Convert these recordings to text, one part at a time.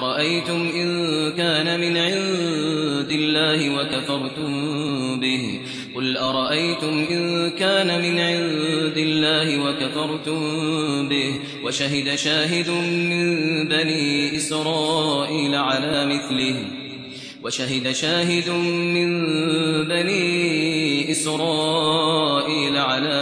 قل أرأيتم إن كان من عند الله وكفرتم به قل أرأيتم إن كان من عند الله وكفرتم به وشهد شاهد من بني إسرائيل على مثله وشهد شاهد من بني إسرائيل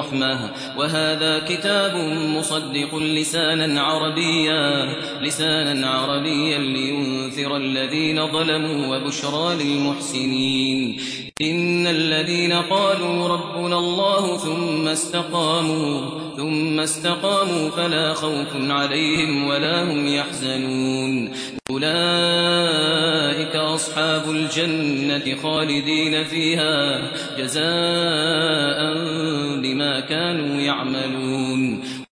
ورحمة وهذا كتاب مصدق لسانا عربيا لسانا عربيا لينذر الذين ظلموا وبشرى للمحسنين. إن الذين قالوا ربنا الله ثم استقاموا ثم استقاموا فلا خوف عليهم ولا هم يحزنون. أولئك أصحاب الجنة خالدين فيها. جزاء يعملون